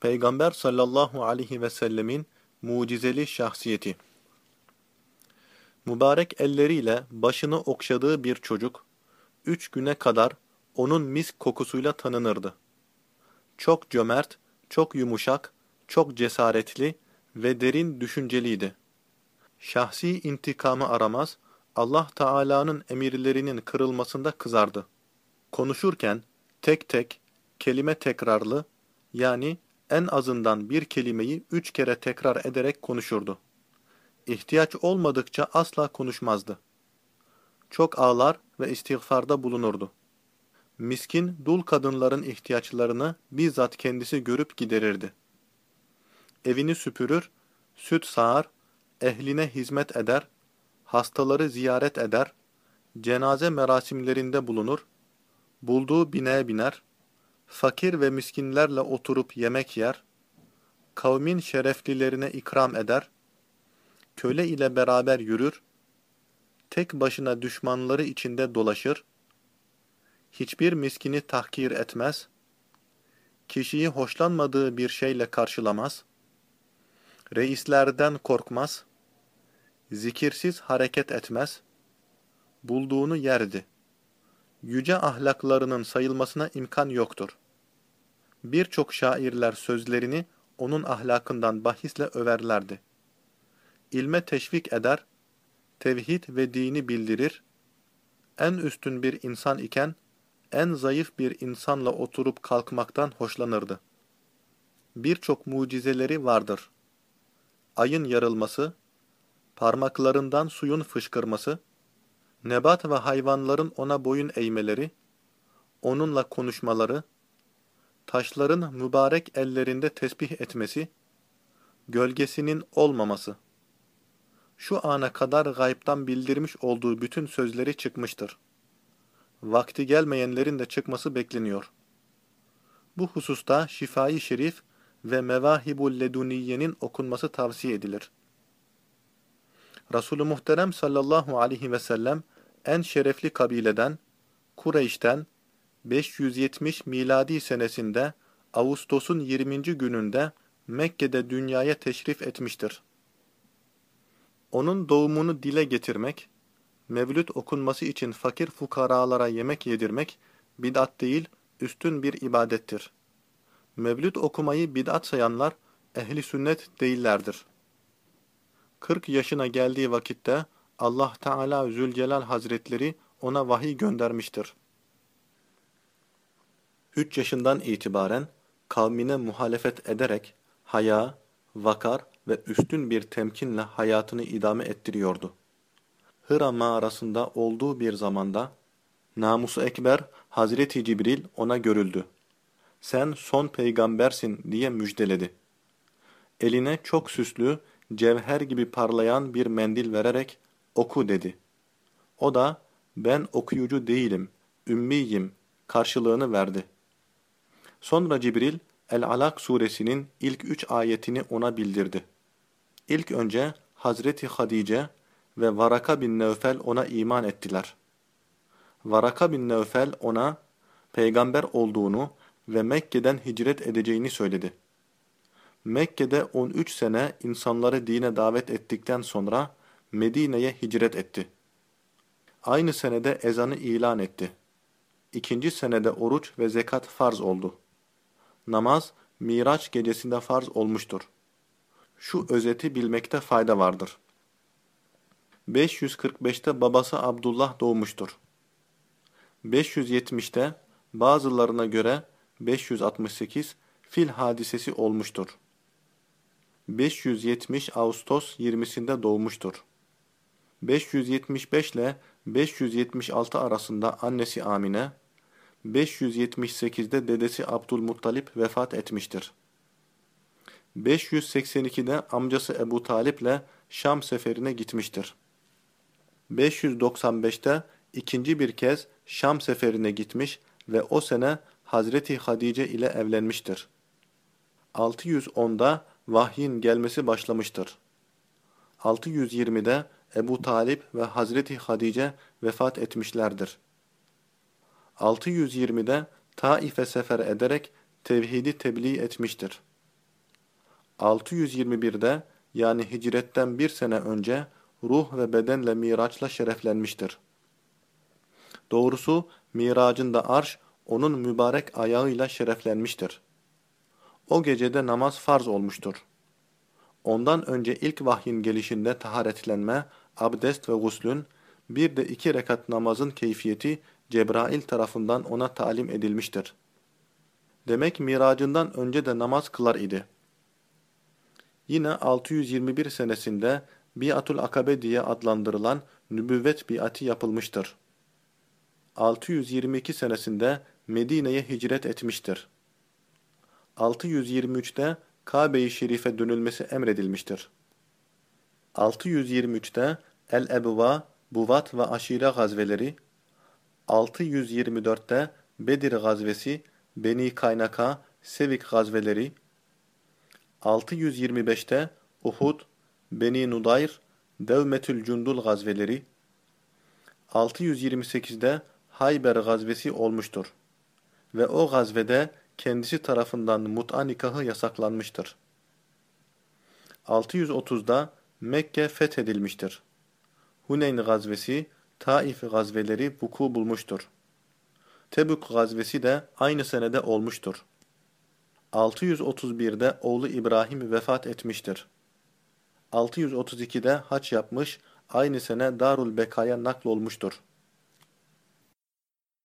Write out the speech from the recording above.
Peygamber sallallahu aleyhi ve sellemin mucizeli şahsiyeti. Mübarek elleriyle başını okşadığı bir çocuk, üç güne kadar onun misk kokusuyla tanınırdı. Çok cömert, çok yumuşak, çok cesaretli ve derin düşünceliydi. Şahsi intikamı aramaz, Allah Teala'nın emirlerinin kırılmasında kızardı. Konuşurken tek tek, kelime tekrarlı, yani en azından bir kelimeyi üç kere tekrar ederek konuşurdu. İhtiyaç olmadıkça asla konuşmazdı. Çok ağlar ve istiğfarda bulunurdu. Miskin, dul kadınların ihtiyaçlarını bizzat kendisi görüp giderirdi. Evini süpürür, süt sağar, ehline hizmet eder, hastaları ziyaret eder, cenaze merasimlerinde bulunur, bulduğu bineğe biner, fakir ve miskinlerle oturup yemek yer, kavmin şereflilerine ikram eder, köle ile beraber yürür, tek başına düşmanları içinde dolaşır, hiçbir miskini tahkir etmez, kişiyi hoşlanmadığı bir şeyle karşılamaz, reislerden korkmaz, zikirsiz hareket etmez, bulduğunu yerdi. Yüce ahlaklarının sayılmasına imkan yoktur. Birçok şairler sözlerini onun ahlakından bahisle överlerdi. İlme teşvik eder, tevhid ve dini bildirir, en üstün bir insan iken, en zayıf bir insanla oturup kalkmaktan hoşlanırdı. Birçok mucizeleri vardır. Ayın yarılması, parmaklarından suyun fışkırması, nebat ve hayvanların ona boyun eğmeleri, onunla konuşmaları, taşların mübarek ellerinde tesbih etmesi, gölgesinin olmaması. Şu ana kadar gaybtan bildirmiş olduğu bütün sözleri çıkmıştır. Vakti gelmeyenlerin de çıkması bekleniyor. Bu hususta Şifai Şerif ve Mevahibul Leduniye'nin okunması tavsiye edilir. Resulü Muhterem sallallahu aleyhi ve sellem en şerefli kabileden, Kureyş'ten 570 miladi senesinde Ağustos'un 20. gününde Mekke'de dünyaya teşrif etmiştir. Onun doğumunu dile getirmek, mevlüt okunması için fakir fukaralara yemek yedirmek, bid'at değil, üstün bir ibadettir. Mevlüt okumayı bid'at sayanlar, ehli sünnet değillerdir. 40 yaşına geldiği vakitte Allah Teala Zülcelal Hazretleri ona vahiy göndermiştir. 3 yaşından itibaren kavmine muhalefet ederek haya, vakar ve üstün bir temkinle hayatını idame ettiriyordu. Hıra mağarasında olduğu bir zamanda namusu ekber Hazreti Cibril ona görüldü. Sen son peygambersin diye müjdeledi. Eline çok süslü, cevher gibi parlayan bir mendil vererek oku dedi. O da ben okuyucu değilim, ümmiyim karşılığını verdi. Sonra Cibril El-Alak suresinin ilk üç ayetini ona bildirdi. İlk önce Hazreti Hadice ve Varaka bin Nevfel ona iman ettiler. Varaka bin Nevfel ona peygamber olduğunu ve Mekke'den hicret edeceğini söyledi. Mekke'de 13 sene insanları dine davet ettikten sonra Medine'ye hicret etti. Aynı senede ezanı ilan etti. İkinci senede oruç ve zekat farz oldu. Namaz, Miraç gecesinde farz olmuştur. Şu özeti bilmekte fayda vardır. 545'te babası Abdullah doğmuştur. 570'te bazılarına göre 568 fil hadisesi olmuştur. 570 Ağustos 20'sinde doğmuştur. 575 ile 576 arasında annesi Amine, 578'de dedesi Abdülmuttalip vefat etmiştir. 582'de amcası Ebu Talip ile Şam seferine gitmiştir. 595'te ikinci bir kez Şam seferine gitmiş ve o sene Hazreti Hadice ile evlenmiştir. 610'da vahyin gelmesi başlamıştır. 620'de Ebu Talip ve Hazreti Hadice vefat etmişlerdir. 620'de Taif'e sefer ederek tevhidi tebliğ etmiştir. 621'de yani hicretten bir sene önce ruh ve bedenle miraçla şereflenmiştir. Doğrusu miracında arş onun mübarek ayağıyla şereflenmiştir. O gecede namaz farz olmuştur. Ondan önce ilk vahyin gelişinde taharetlenme, abdest ve guslün, bir de iki rekat namazın keyfiyeti Cebrail tarafından ona talim edilmiştir. Demek miracından önce de namaz kılar idi. Yine 621 senesinde Biatul Akabe diye adlandırılan nübüvvet biati yapılmıştır. 622 senesinde Medine'ye hicret etmiştir. 623'te Kabe-i Şerif'e dönülmesi emredilmiştir. 623'te El-Ebva, Buvat ve Aşire gazveleri, 624'te Bedir gazvesi, Beni Kaynaka, Sevik gazveleri, 625'te Uhud, Beni Nudayr, Devmetül Cundul gazveleri, 628'de Hayber gazvesi olmuştur. Ve o gazvede kendisi tarafından mut'a nikahı yasaklanmıştır. 630'da Mekke fethedilmiştir. Huneyn gazvesi, Taif gazveleri vuku bulmuştur. Tebük gazvesi de aynı senede olmuştur. 631'de oğlu İbrahim vefat etmiştir. 632'de haç yapmış, aynı sene Darul Beka'ya naklolmuştur.